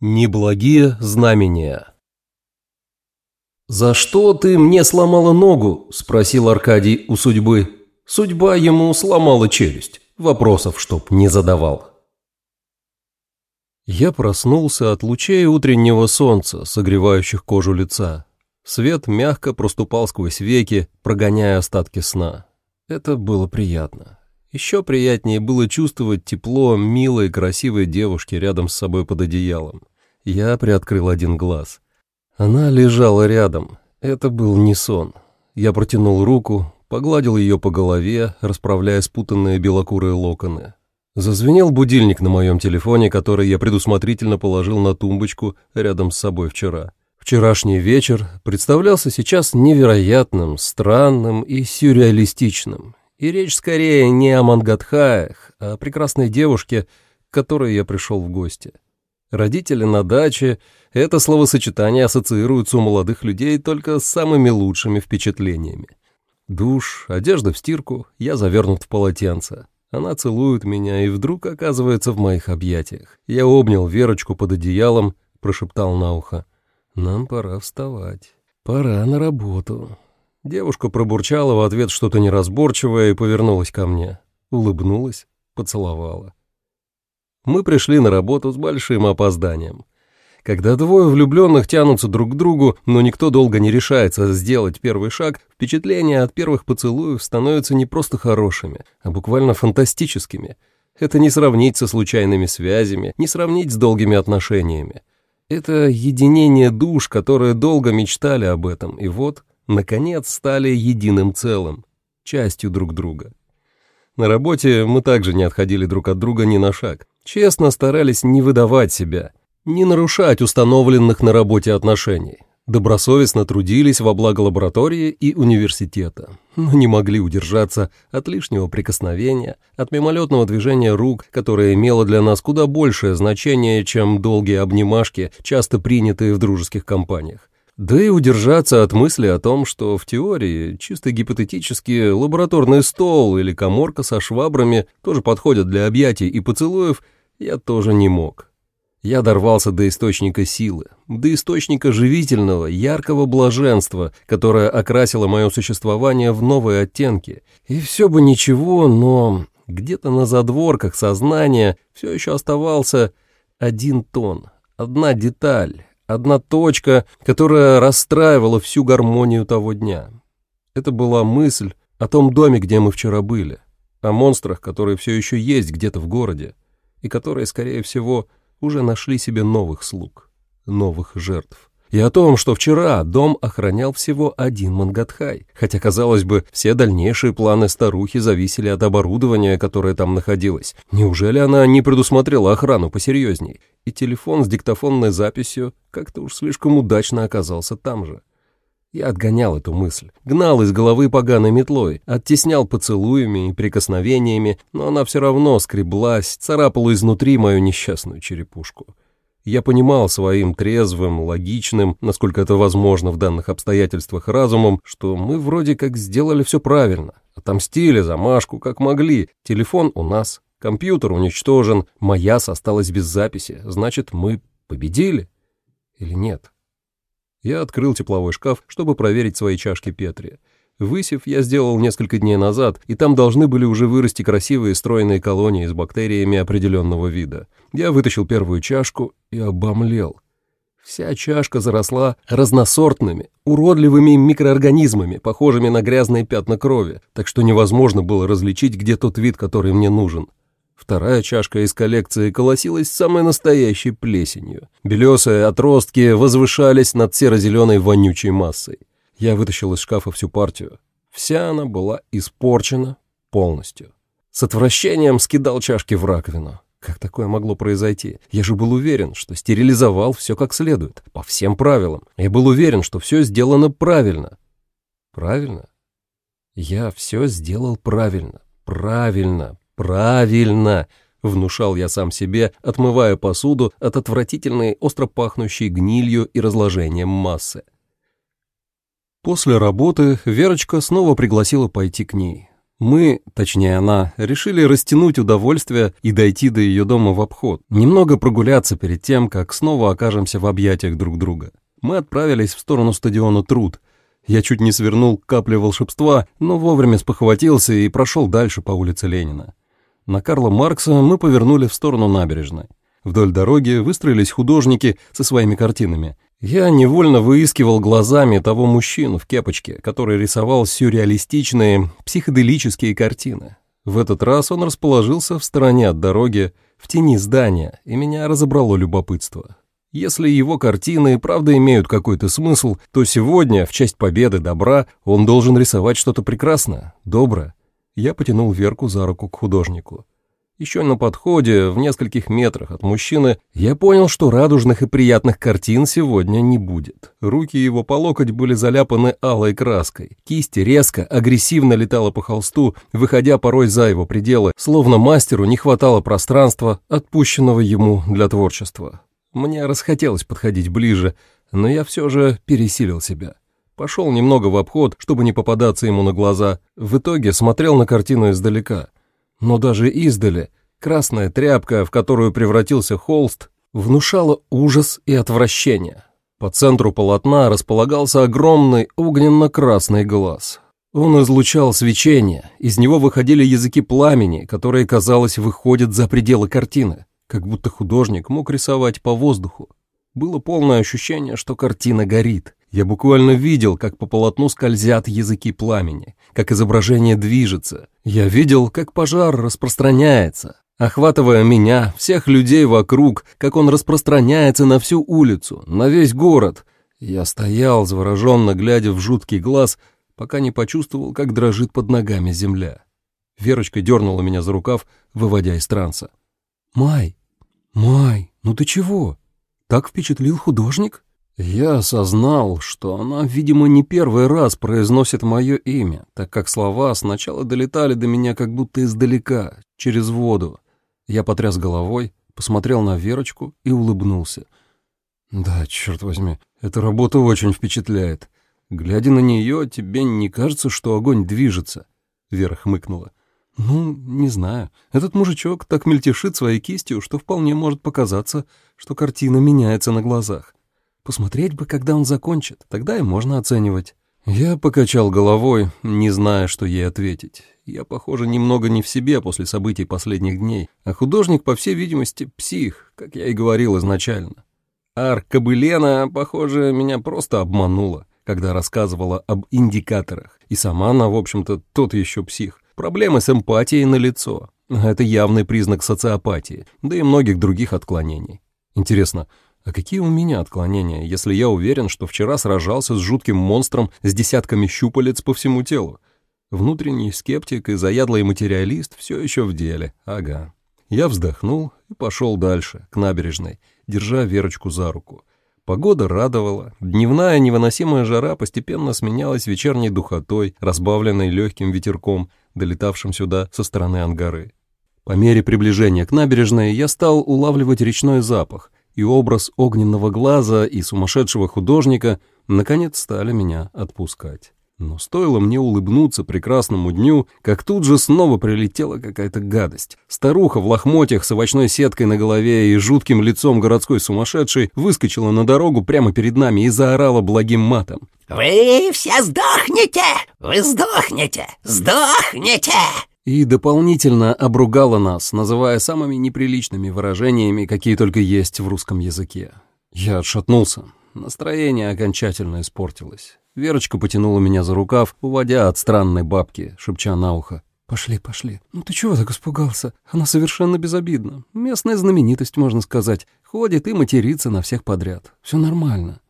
Неблагие знамения «За что ты мне сломала ногу?» – спросил Аркадий у судьбы. Судьба ему сломала челюсть, вопросов чтоб не задавал. Я проснулся от лучей утреннего солнца, согревающих кожу лица. Свет мягко проступал сквозь веки, прогоняя остатки сна. Это было приятно. Еще приятнее было чувствовать тепло милой, красивой девушки рядом с собой под одеялом. Я приоткрыл один глаз. Она лежала рядом. Это был не сон. Я протянул руку, погладил ее по голове, расправляя спутанные белокурые локоны. Зазвенел будильник на моем телефоне, который я предусмотрительно положил на тумбочку рядом с собой вчера. Вчерашний вечер представлялся сейчас невероятным, странным и сюрреалистичным. И речь скорее не о Мангатхаях, а о прекрасной девушке, к которой я пришел в гости. Родители на даче — это словосочетание ассоциируется у молодых людей только с самыми лучшими впечатлениями. Душ, одежда в стирку, я завернут в полотенце. Она целует меня и вдруг оказывается в моих объятиях. Я обнял Верочку под одеялом, прошептал на ухо. «Нам пора вставать. Пора на работу». Девушка пробурчала в ответ что-то неразборчивое и повернулась ко мне. Улыбнулась, поцеловала. Мы пришли на работу с большим опозданием. Когда двое влюбленных тянутся друг к другу, но никто долго не решается сделать первый шаг, впечатления от первых поцелуев становятся не просто хорошими, а буквально фантастическими. Это не сравнить со случайными связями, не сравнить с долгими отношениями. Это единение душ, которые долго мечтали об этом, и вот наконец, стали единым целым, частью друг друга. На работе мы также не отходили друг от друга ни на шаг. Честно старались не выдавать себя, не нарушать установленных на работе отношений. Добросовестно трудились во благо лаборатории и университета, но не могли удержаться от лишнего прикосновения, от мимолетного движения рук, которое имело для нас куда большее значение, чем долгие обнимашки, часто принятые в дружеских компаниях. Да и удержаться от мысли о том, что в теории, чисто гипотетически, лабораторный стол или коморка со швабрами тоже подходят для объятий и поцелуев, я тоже не мог. Я дорвался до источника силы, до источника живительного, яркого блаженства, которое окрасило мое существование в новые оттенки. И все бы ничего, но где-то на задворках сознания все еще оставался один тон, одна деталь, одна точка, которая расстраивала всю гармонию того дня. Это была мысль о том доме, где мы вчера были, о монстрах, которые все еще есть где-то в городе, и которые, скорее всего, уже нашли себе новых слуг, новых жертв и о том, что вчера дом охранял всего один Мангатхай, хотя, казалось бы, все дальнейшие планы старухи зависели от оборудования, которое там находилось. Неужели она не предусмотрела охрану посерьезней? И телефон с диктофонной записью как-то уж слишком удачно оказался там же. Я отгонял эту мысль, гнал из головы поганой метлой, оттеснял поцелуями и прикосновениями, но она все равно скреблась, царапала изнутри мою несчастную черепушку. Я понимал своим трезвым, логичным, насколько это возможно в данных обстоятельствах разумом, что мы вроде как сделали все правильно. Отомстили за Машку как могли. Телефон у нас, компьютер уничтожен, Маяс осталась без записи. Значит, мы победили? Или нет? Я открыл тепловой шкаф, чтобы проверить свои чашки Петри. Высев я сделал несколько дней назад, и там должны были уже вырасти красивые стройные колонии с бактериями определенного вида. Я вытащил первую чашку и обомлел. Вся чашка заросла разносортными, уродливыми микроорганизмами, похожими на грязные пятна крови, так что невозможно было различить, где тот вид, который мне нужен. Вторая чашка из коллекции колосилась самой настоящей плесенью. Белесые отростки возвышались над серо-зеленой вонючей массой. Я вытащил из шкафа всю партию. Вся она была испорчена полностью. С отвращением скидал чашки в раковину. Как такое могло произойти? Я же был уверен, что стерилизовал все как следует, по всем правилам. Я был уверен, что все сделано правильно. Правильно? Я все сделал правильно. Правильно. Правильно. Внушал я сам себе, отмывая посуду от отвратительной, остро пахнущей гнилью и разложением массы. После работы Верочка снова пригласила пойти к ней. Мы, точнее она, решили растянуть удовольствие и дойти до ее дома в обход, немного прогуляться перед тем, как снова окажемся в объятиях друг друга. Мы отправились в сторону стадиона «Труд». Я чуть не свернул капли волшебства, но вовремя спохватился и прошел дальше по улице Ленина. На Карла Маркса мы повернули в сторону набережной. Вдоль дороги выстроились художники со своими картинами – я невольно выискивал глазами того мужчину в кепочке, который рисовал сюрреалистичные, психоделические картины. В этот раз он расположился в стороне от дороги, в тени здания, и меня разобрало любопытство. Если его картины правда имеют какой-то смысл, то сегодня, в честь победы добра, он должен рисовать что-то прекрасное, доброе. Я потянул Верку за руку к художнику. Еще на подходе, в нескольких метрах от мужчины, я понял, что радужных и приятных картин сегодня не будет. Руки его по локоть были заляпаны алой краской. Кисть резко, агрессивно летала по холсту, выходя порой за его пределы, словно мастеру не хватало пространства, отпущенного ему для творчества. Мне расхотелось подходить ближе, но я все же пересилил себя. Пошел немного в обход, чтобы не попадаться ему на глаза. В итоге смотрел на картину издалека — но даже издали красная тряпка, в которую превратился холст, внушала ужас и отвращение. По центру полотна располагался огромный огненно-красный глаз. Он излучал свечение, из него выходили языки пламени, которые, казалось, выходят за пределы картины, как будто художник мог рисовать по воздуху. Было полное ощущение, что картина горит. Я буквально видел, как по полотну скользят языки пламени, как изображение движется. Я видел, как пожар распространяется, охватывая меня, всех людей вокруг, как он распространяется на всю улицу, на весь город. Я стоял, завороженно глядя в жуткий глаз, пока не почувствовал, как дрожит под ногами земля. Верочка дернула меня за рукав, выводя из транса. «Май, Май, ну ты чего? Так впечатлил художник?» Я осознал, что она, видимо, не первый раз произносит мое имя, так как слова сначала долетали до меня как будто издалека, через воду. Я потряс головой, посмотрел на Верочку и улыбнулся. «Да, черт возьми, эта работа очень впечатляет. Глядя на нее, тебе не кажется, что огонь движется?» Вера хмыкнула. «Ну, не знаю. Этот мужичок так мельтешит своей кистью, что вполне может показаться, что картина меняется на глазах. Посмотреть бы, когда он закончит, тогда и можно оценивать. Я покачал головой, не зная, что ей ответить. Я, похоже, немного не в себе после событий последних дней, а художник, по всей видимости, псих, как я и говорил изначально. Ар Кобылена, похоже, меня просто обманула, когда рассказывала об индикаторах, и сама она, в общем-то, тот еще псих. Проблемы с эмпатией на лицо. Это явный признак социопатии, да и многих других отклонений. Интересно, а какие у меня отклонения, если я уверен, что вчера сражался с жутким монстром с десятками щупалец по всему телу? Внутренний скептик и заядлый материалист все еще в деле, ага. Я вздохнул и пошел дальше, к набережной, держа Верочку за руку. Погода радовала, дневная невыносимая жара постепенно сменялась вечерней духотой, разбавленной легким ветерком, долетавшим сюда со стороны Ангары. По мере приближения к набережной я стал улавливать речной запах, и образ огненного глаза и сумасшедшего художника наконец стали меня отпускать. Но стоило мне улыбнуться прекрасному дню, как тут же снова прилетела какая-то гадость. Старуха в лохмотьях с овощной сеткой на голове и жутким лицом городской сумасшедшей выскочила на дорогу прямо перед нами и заорала благим матом. «Вы все сдохнете! Вы сдохнете! Сдохнете!» И дополнительно обругала нас, называя самыми неприличными выражениями, какие только есть в русском языке. Я отшатнулся. Настроение окончательно испортилось. Верочка потянула меня за рукав, уводя от странной бабки, шепча на ухо. «Пошли, пошли. Ну ты чего так испугался? Она совершенно безобидна. Местная знаменитость, можно сказать. Ходит и матерится на всех подряд. Все нормально».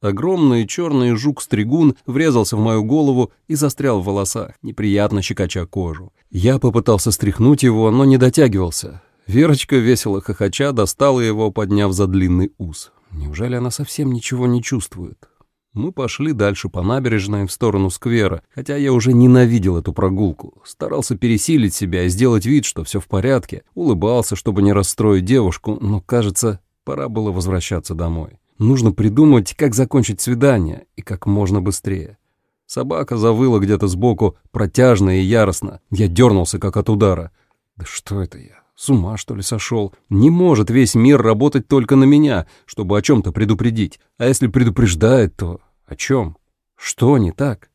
Огромный черный жук-стригун врезался в мою голову и застрял в волосах, неприятно щекоча кожу. Я попытался стряхнуть его, но не дотягивался. Верочка, весело хохоча, достала его, подняв за длинный ус. Неужели она совсем ничего не чувствует? Мы пошли дальше по набережной в сторону сквера, хотя я уже ненавидел эту прогулку. Старался пересилить себя и сделать вид, что все в порядке. Улыбался, чтобы не расстроить девушку, но, кажется, пора было возвращаться домой. Нужно придумать, как закончить свидание, и как можно быстрее. Собака завыла где-то сбоку, протяжно и яростно. Я дернулся, как от удара. Да что это я? С ума, что ли, сошел? Не может весь мир работать только на меня, чтобы о чем-то предупредить. А если предупреждает, то о чем? Что не так?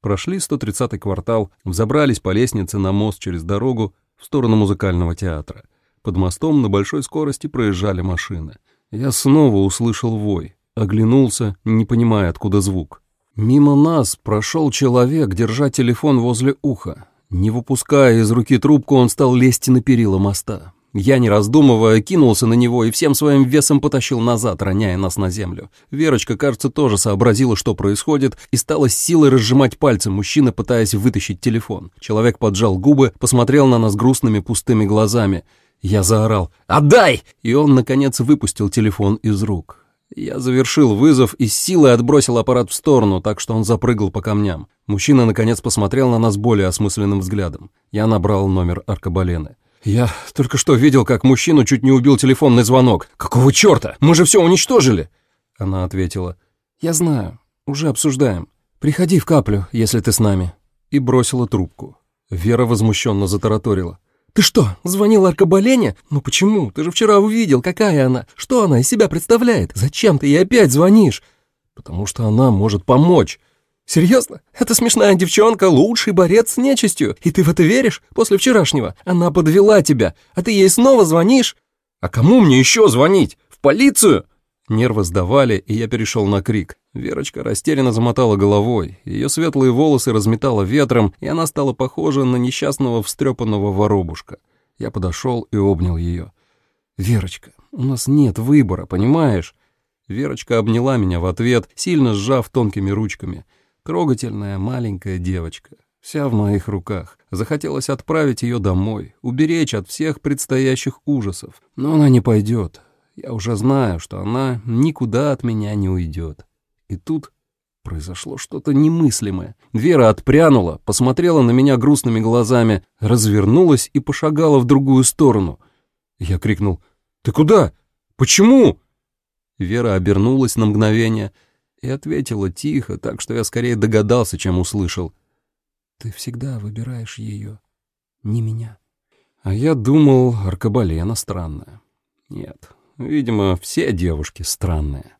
Прошли 130-й квартал, взобрались по лестнице на мост через дорогу в сторону музыкального театра. Под мостом на большой скорости проезжали машины. Я снова услышал вой, оглянулся, не понимая, откуда звук. Мимо нас прошел человек, держа телефон возле уха. Не выпуская из руки трубку, он стал лезть на перила моста. Я, не раздумывая, кинулся на него и всем своим весом потащил назад, роняя нас на землю. Верочка, кажется, тоже сообразила, что происходит, и стала силой разжимать пальцы мужчины, пытаясь вытащить телефон. Человек поджал губы, посмотрел на нас грустными пустыми глазами. Я заорал «Отдай!» И он, наконец, выпустил телефон из рук. Я завершил вызов и с силой отбросил аппарат в сторону, так что он запрыгал по камням. Мужчина, наконец, посмотрел на нас более осмысленным взглядом. Я набрал номер аркабалены. «Я только что видел, как мужчину чуть не убил телефонный звонок. Какого черта? Мы же все уничтожили!» Она ответила. «Я знаю. Уже обсуждаем. Приходи в каплю, если ты с нами». И бросила трубку. Вера возмущенно затараторила. «Ты что, звонил Аркабалене? Ну почему? Ты же вчера увидел, какая она. Что она из себя представляет? Зачем ты ей опять звонишь?» «Потому что она может помочь». «Серьезно? Эта смешная девчонка — лучший борец с нечистью, и ты в это веришь после вчерашнего? Она подвела тебя, а ты ей снова звонишь?» «А кому мне еще звонить? В полицию?» Нервы сдавали, и я перешел на крик. Верочка растерянно замотала головой, ее светлые волосы разметало ветром, и она стала похожа на несчастного встрепанного воробушка. Я подошел и обнял ее. «Верочка, у нас нет выбора, понимаешь?» Верочка обняла меня в ответ, сильно сжав тонкими ручками. Трогательная маленькая девочка, вся в моих руках. Захотелось отправить ее домой, уберечь от всех предстоящих ужасов. Но она не пойдет. Я уже знаю, что она никуда от меня не уйдет. И тут произошло что-то немыслимое. Вера отпрянула, посмотрела на меня грустными глазами, развернулась и пошагала в другую сторону. Я крикнул «Ты куда? Почему?» Вера обернулась на мгновение и ответила тихо, так что я скорее догадался, чем услышал. «Ты всегда выбираешь ее, не меня». А я думал, Аркабалена странная. Нет, Видимо, все девушки странные.